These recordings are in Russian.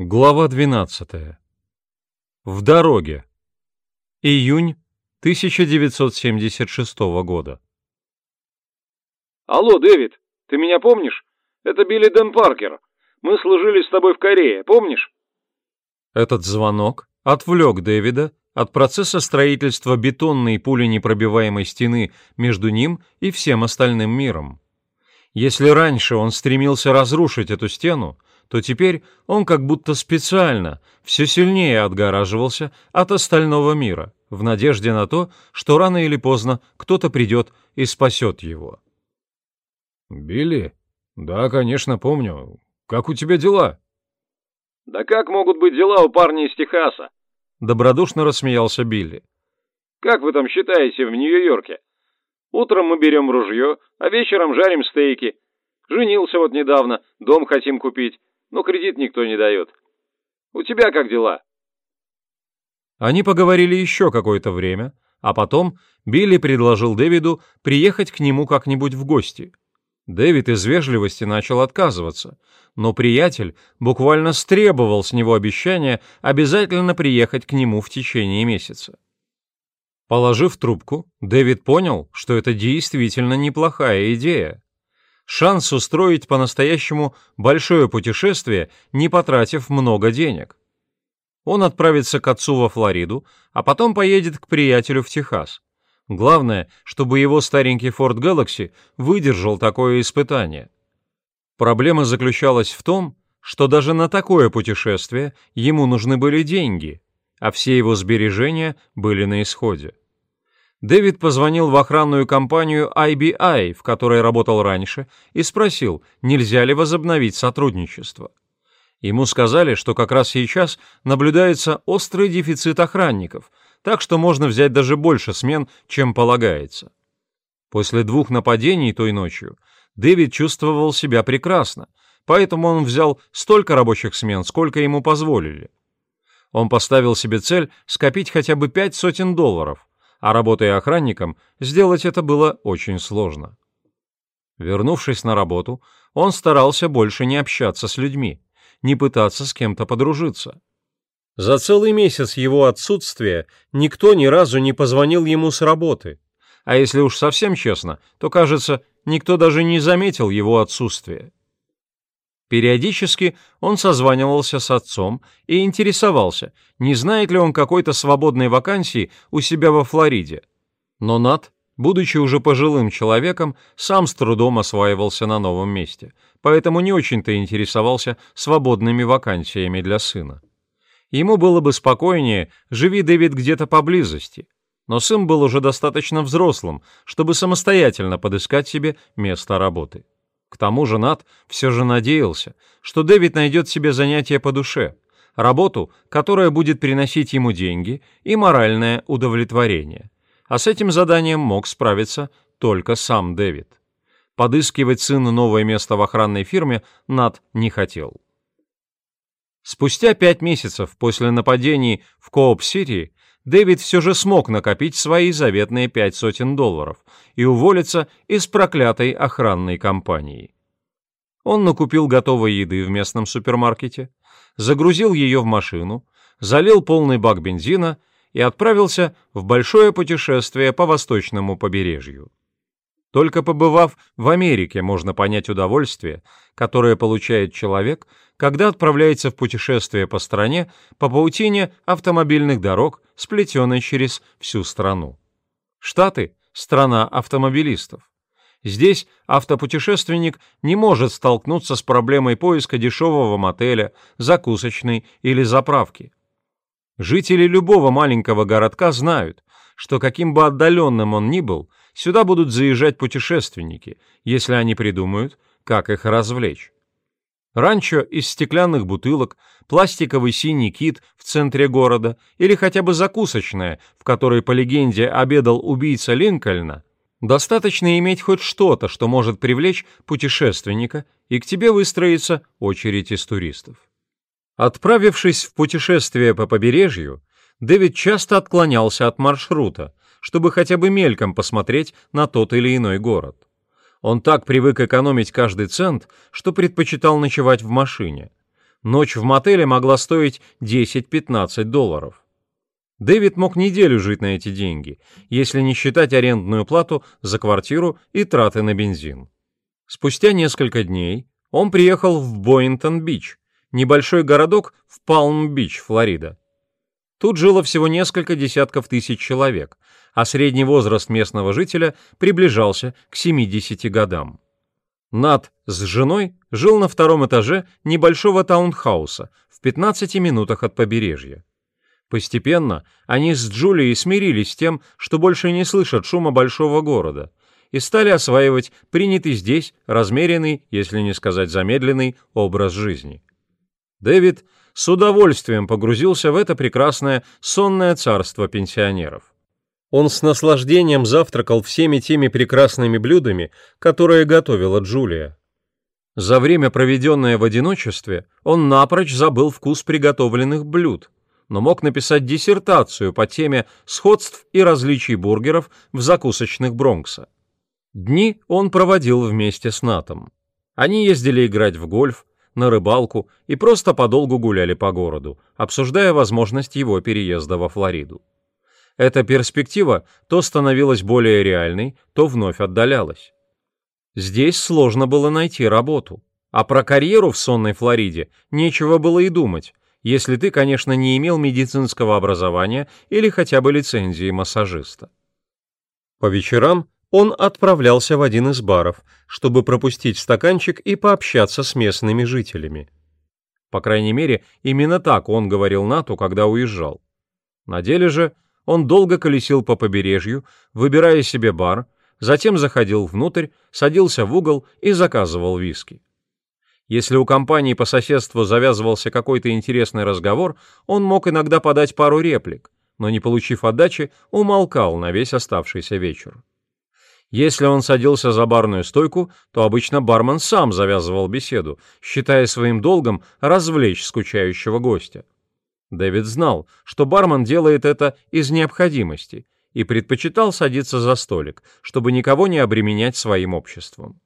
Глава 12. В дороге. Июнь 1976 года. Алло, Дэвид, ты меня помнишь? Это Билли Дэн Паркер. Мы служили с тобой в Корее, помнишь? Этот звонок отвлек Дэвида от процесса строительства бетонной пуленепробиваемой стены между ним и всем остальным миром. Если раньше он стремился разрушить эту стену, то теперь он как будто специально все сильнее отгораживался от остального мира, в надежде на то, что рано или поздно кто-то придет и спасет его. «Билли? Да, конечно, помню. Как у тебя дела?» «Да как могут быть дела у парня из Техаса?» Добродушно рассмеялся Билли. «Как вы там считаете в Нью-Йорке? Утром мы берем ружье, а вечером жарим стейки. Женился вот недавно, дом хотим купить, но кредит никто не дает. У тебя как дела?» Они поговорили еще какое-то время, а потом Билли предложил Дэвиду приехать к нему как-нибудь в гости. Дэвид из вежливости начал отказываться, но приятель буквально стребовал с него обещания обязательно приехать к нему в течение месяца. Положив трубку, Дэвид понял, что это действительно неплохая идея. Шанс устроить по-настоящему большое путешествие, не потратив много денег. Он отправится к отцу во Флориду, а потом поедет к приятелю в Техас. Главное, чтобы его старенький Ford Galaxy выдержал такое испытание. Проблема заключалась в том, что даже на такое путешествие ему нужны были деньги, а все его сбережения были на исходе. Дэвид позвонил в охранную компанию IBI, в которой работал раньше, и спросил, нельзя ли возобновить сотрудничество. Ему сказали, что как раз сейчас наблюдается острый дефицит охранников, так что можно взять даже больше смен, чем полагается. После двух нападений той ночью Дэвид чувствовал себя прекрасно, поэтому он взял столько рабочих смен, сколько ему позволили. Он поставил себе цель скопить хотя бы пять сотен долларов, а работая охранником, сделать это было очень сложно. Вернувшись на работу, он старался больше не общаться с людьми, не пытаться с кем-то подружиться. За целый месяц его отсутствия никто ни разу не позвонил ему с работы, а если уж совсем честно, то, кажется, никто даже не заметил его отсутствие. Периодически он созванивался с отцом и интересовался, не знает ли он какой-то свободной вакансии у себя во Флориде. Но Нат, будучи уже пожилым человеком, сам с трудом осваивался на новом месте, поэтому не очень-то интересовался свободными вакансиями для сына. Ему было бы спокойнее, живи Дэвид где-то поблизости. Но сын был уже достаточно взрослым, чтобы самостоятельно подыскать себе место работы. К тому же Нат все же надеялся, что Дэвид найдет себе занятие по душе, работу, которая будет приносить ему деньги и моральное удовлетворение. А с этим заданием мог справиться только сам Дэвид. Подыскивать сыну новое место в охранной фирме Нат не хотел. Спустя пять месяцев после нападений в Кооп-Сити Дэвид все же смог накопить свои заветные пять сотен долларов и уволиться из проклятой охранной компании. Он накупил готовой еды в местном супермаркете, загрузил ее в машину, залил полный бак бензина и отправился в большое путешествие по восточному побережью. Только побывав в Америке, можно понять удовольствие, которое получает человек, когда отправляется в путешествие по стране по паутине автомобильных дорог, сплетенной через всю страну. Штаты – страна автомобилистов. Здесь автопутешественник не может столкнуться с проблемой поиска дешевого мотеля, закусочной или заправки. Жители любого маленького городка знают, что каким бы отдаленным он ни был, сюда будут заезжать путешественники, если они придумают, как их развлечь. Ранчо из стеклянных бутылок, пластиковый синий кит в центре города или хотя бы закусочная, в которой, по легенде, обедал убийца Линкольна, достаточно иметь хоть что-то, что может привлечь путешественника, и к тебе выстроится очередь из туристов. Отправившись в путешествие по побережью, Дэвид часто отклонялся от маршрута, чтобы хотя бы мельком посмотреть на тот или иной город. Он так привык экономить каждый цент, что предпочитал ночевать в машине. Ночь в мотеле могла стоить 10-15 долларов. Дэвид мог неделю жить на эти деньги, если не считать арендную плату за квартиру и траты на бензин. Спустя несколько дней он приехал в Боинтон-Бич, небольшой городок в Палм-Бич, Флорида. Тут жило всего несколько десятков тысяч человек, а средний возраст местного жителя приближался к 70 годам. Над с женой жил на втором этаже небольшого таунхауса в 15 минутах от побережья. Постепенно они с Джулией смирились с тем, что больше не слышат шума большого города, и стали осваивать принятый здесь размеренный, если не сказать замедленный, образ жизни. Дэвид с удовольствием погрузился в это прекрасное сонное царство пенсионеров. Он с наслаждением завтракал всеми теми прекрасными блюдами, которые готовила Джулия. За время, проведенное в одиночестве, он напрочь забыл вкус приготовленных блюд, но мог написать диссертацию по теме сходств и различий бургеров в закусочных Бронкса. Дни он проводил вместе с Натом. Они ездили играть в гольф, на рыбалку и просто подолгу гуляли по городу, обсуждая возможность его переезда во Флориду. Эта перспектива то становилась более реальной, то вновь отдалялась. Здесь сложно было найти работу, а про карьеру в сонной Флориде нечего было и думать, если ты, конечно, не имел медицинского образования или хотя бы лицензии массажиста. По вечерам он отправлялся в один из баров, чтобы пропустить стаканчик и пообщаться с местными жителями. По крайней мере, именно так он говорил Нату, когда уезжал. На деле же он долго колесил по побережью, выбирая себе бар, затем заходил внутрь, садился в угол и заказывал виски. Если у компании по соседству завязывался какой-то интересный разговор, он мог иногда подать пару реплик, но, не получив отдачи, умолкал на весь оставшийся вечер. Если он садился за барную стойку, то обычно бармен сам завязывал беседу, считая своим долгом развлечь скучающего гостя. Дэвид знал, что бармен делает это из необходимости и предпочитал садиться за столик, чтобы никого не обременять своим обществом.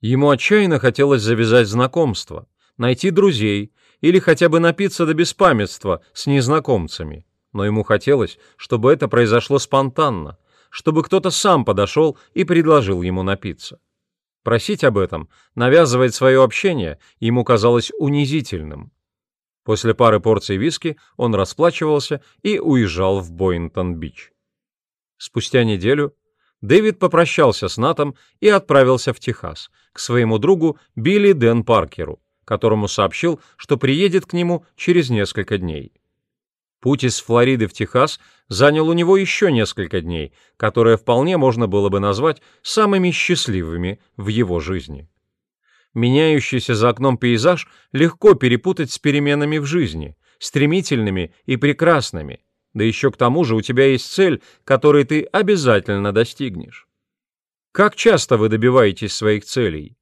Ему отчаянно хотелось завязать знакомство, найти друзей или хотя бы напиться до беспамятства с незнакомцами, но ему хотелось, чтобы это произошло спонтанно, чтобы кто-то сам подошел и предложил ему напиться. Просить об этом, навязывать свое общение, ему казалось унизительным. После пары порций виски он расплачивался и уезжал в Бойнтон-Бич. Спустя неделю Дэвид попрощался с Натом и отправился в Техас, к своему другу Билли Дэн Паркеру, которому сообщил, что приедет к нему через несколько дней. Путь из Флориды в Техас занял у него еще несколько дней, которые вполне можно было бы назвать самыми счастливыми в его жизни. Меняющийся за окном пейзаж легко перепутать с переменами в жизни, стремительными и прекрасными, да еще к тому же у тебя есть цель, которой ты обязательно достигнешь. Как часто вы добиваетесь своих целей?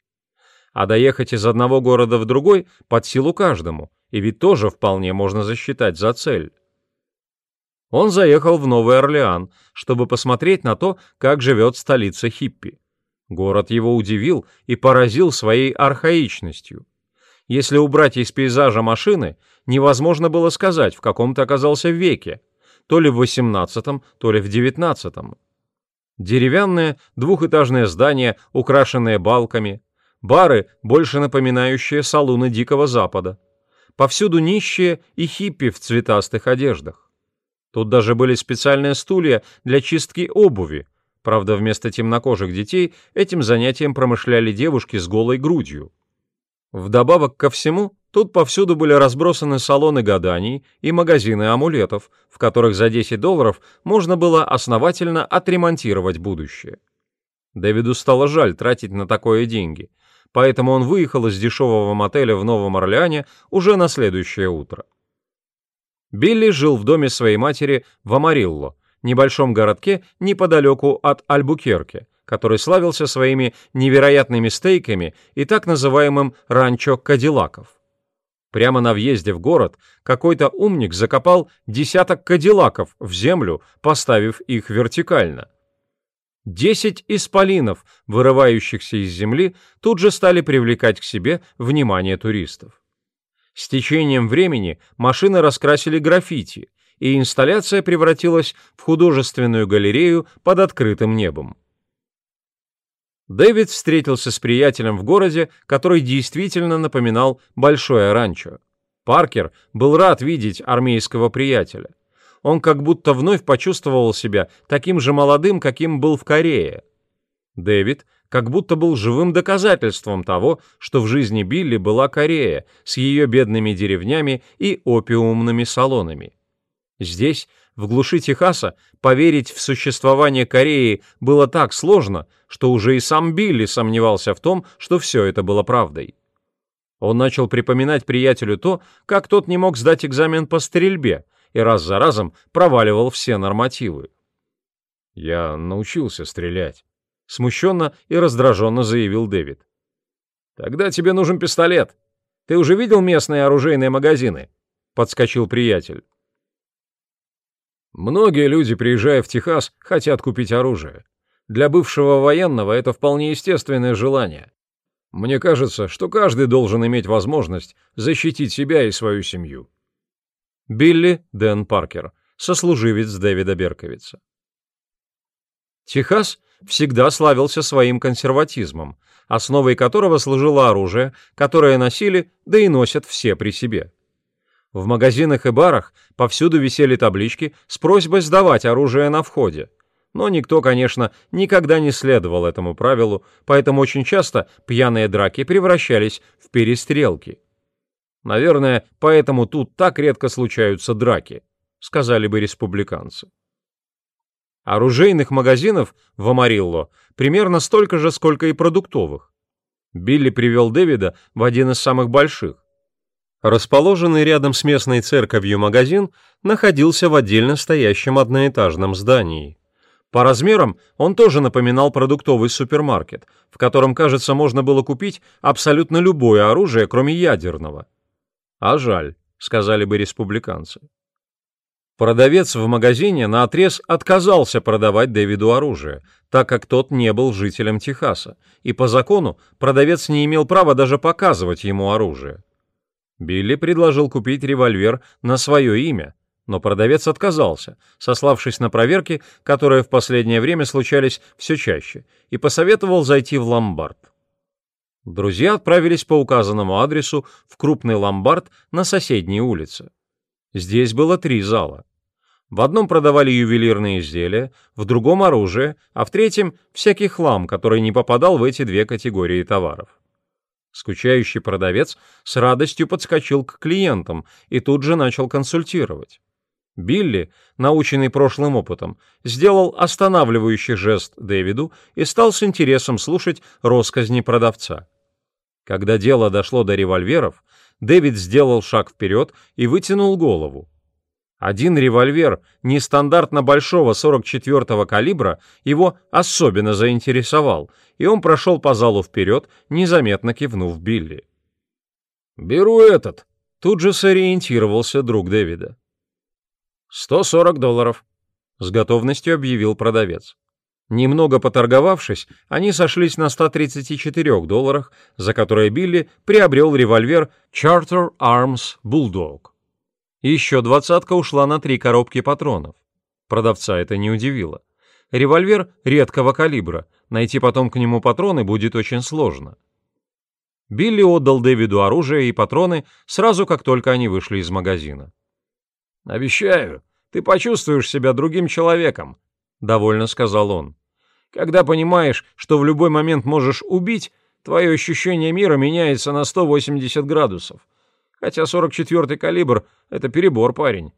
А доехать из одного города в другой под силу каждому, и ведь тоже вполне можно засчитать за цель. Он заехал в Новый Орлеан, чтобы посмотреть на то, как живет столица хиппи. Город его удивил и поразил своей архаичностью. Если убрать из пейзажа машины, невозможно было сказать, в каком ты оказался веке, то ли в XVIII, то ли в XIX. Деревянное двухэтажное здание, украшенное балками, бары, больше напоминающие салуны Дикого Запада. Повсюду нищие и хиппи в цветастых одеждах. Тут даже были специальные стулья для чистки обуви. Правда, вместо темнокожих детей этим занятием промышляли девушки с голой грудью. Вдобавок ко всему, тут повсюду были разбросаны салоны гаданий и магазины амулетов, в которых за 10 долларов можно было основательно отремонтировать будущее. Дэвиду стало жаль тратить на такое деньги, поэтому он выехал из дешевого мотеля в Новом Орлеане уже на следующее утро. Билли жил в доме своей матери в Амарилло, небольшом городке неподалеку от Альбукерке, который славился своими невероятными стейками и так называемым ранчо Кадиллаков. Прямо на въезде в город какой-то умник закопал десяток кадиллаков в землю, поставив их вертикально. Десять исполинов, вырывающихся из земли, тут же стали привлекать к себе внимание туристов. С течением времени машины раскрасили граффити, и инсталляция превратилась в художественную галерею под открытым небом. Дэвид встретился с приятелем в городе, который действительно напоминал большое ранчо. Паркер был рад видеть армейского приятеля. Он как будто вновь почувствовал себя таким же молодым, каким был в Корее. Дэвид как будто был живым доказательством того, что в жизни Билли была Корея с ее бедными деревнями и опиумными салонами. Здесь, в глуши Техаса, поверить в существование Кореи было так сложно, что уже и сам Билли сомневался в том, что все это было правдой. Он начал припоминать приятелю то, как тот не мог сдать экзамен по стрельбе и раз за разом проваливал все нормативы. «Я научился стрелять», — смущенно и раздраженно заявил Дэвид. «Тогда тебе нужен пистолет. Ты уже видел местные оружейные магазины?» — подскочил приятель. Многие люди, приезжая в Техас, хотят купить оружие. Для бывшего военного это вполне естественное желание. Мне кажется, что каждый должен иметь возможность защитить себя и свою семью. Билли Дэн Паркер, сослуживец Дэвида Берковица. Техас всегда славился своим консерватизмом, основой которого служило оружие, которое носили, да и носят все при себе. В магазинах и барах повсюду висели таблички с просьбой сдавать оружие на входе. Но никто, конечно, никогда не следовал этому правилу, поэтому очень часто пьяные драки превращались в перестрелки. Наверное, поэтому тут так редко случаются драки, сказали бы республиканцы. Оружейных магазинов в Амарилло примерно столько же, сколько и продуктовых. Билли привел Дэвида в один из самых больших. Расположенный рядом с местной церковью магазин находился в отдельно стоящем одноэтажном здании. По размерам он тоже напоминал продуктовый супермаркет, в котором, кажется, можно было купить абсолютно любое оружие, кроме ядерного. А жаль, сказали бы республиканцы. Продавец в магазине наотрез отказался продавать Дэвиду оружие, так как тот не был жителем Техаса, и по закону продавец не имел права даже показывать ему оружие. Билли предложил купить револьвер на свое имя, но продавец отказался, сославшись на проверки, которые в последнее время случались все чаще, и посоветовал зайти в ломбард. Друзья отправились по указанному адресу в крупный ломбард на соседней улице. Здесь было три зала. В одном продавали ювелирные изделия, в другом — оружие, а в третьем — всякий хлам, который не попадал в эти две категории товаров. Скучающий продавец с радостью подскочил к клиентам и тут же начал консультировать. Билли, наученный прошлым опытом, сделал останавливающий жест Дэвиду и стал с интересом слушать росказни продавца. Когда дело дошло до револьверов, Дэвид сделал шаг вперед и вытянул голову. Один револьвер нестандартно большого 44-го калибра его особенно заинтересовал, и он прошел по залу вперед, незаметно кивнув Билли. «Беру этот», — тут же сориентировался друг Дэвида. «140 долларов», — с готовностью объявил продавец. Немного поторговавшись, они сошлись на 134 долларах, за которые Билли приобрел револьвер Charter Arms Bulldog. Еще двадцатка ушла на три коробки патронов. Продавца это не удивило. Револьвер редкого калибра, найти потом к нему патроны будет очень сложно. Билли отдал Дэвиду оружие и патроны сразу, как только они вышли из магазина. «Обещаю, ты почувствуешь себя другим человеком», — довольно сказал он. «Когда понимаешь, что в любой момент можешь убить, твое ощущение мира меняется на 180 градусов. Хотя 44-й калибр — это перебор, парень.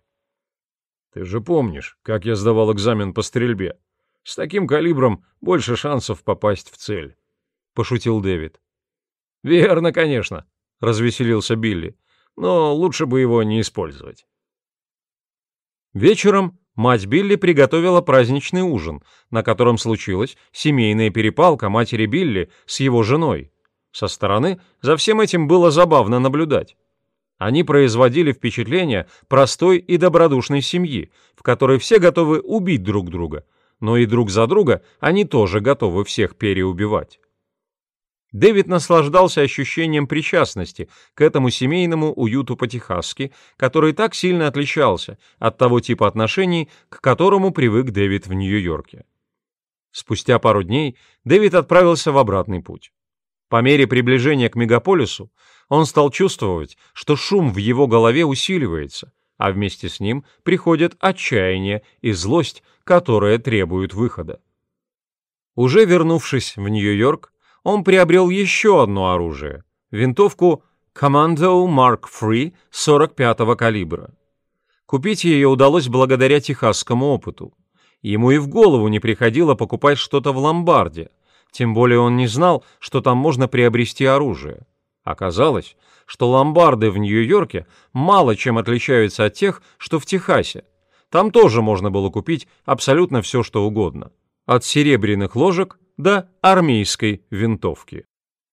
Ты же помнишь, как я сдавал экзамен по стрельбе. С таким калибром больше шансов попасть в цель. Пошутил Дэвид. Верно, конечно, развеселился Билли. Но лучше бы его не использовать. Вечером мать Билли приготовила праздничный ужин, на котором случилась семейная перепалка матери Билли с его женой. Со стороны за всем этим было забавно наблюдать. Они производили впечатление простой и добродушной семьи, в которой все готовы убить друг друга, но и друг за друга они тоже готовы всех переубивать. Дэвид наслаждался ощущением причастности к этому семейному уюту по-техасски, который так сильно отличался от того типа отношений, к которому привык Дэвид в Нью-Йорке. Спустя пару дней Дэвид отправился в обратный путь. По мере приближения к мегаполису он стал чувствовать, что шум в его голове усиливается, а вместе с ним приходят отчаяние и злость, которые требуют выхода. Уже вернувшись в Нью-Йорк, он приобрел еще одно оружие — винтовку Commando Mark III 45-го калибра. Купить ее удалось благодаря техасскому опыту. Ему и в голову не приходило покупать что-то в ломбарде, тем более он не знал, что там можно приобрести оружие. Оказалось, что ломбарды в Нью-Йорке мало чем отличаются от тех, что в Техасе. Там тоже можно было купить абсолютно все, что угодно. От серебряных ложек до армейской винтовки.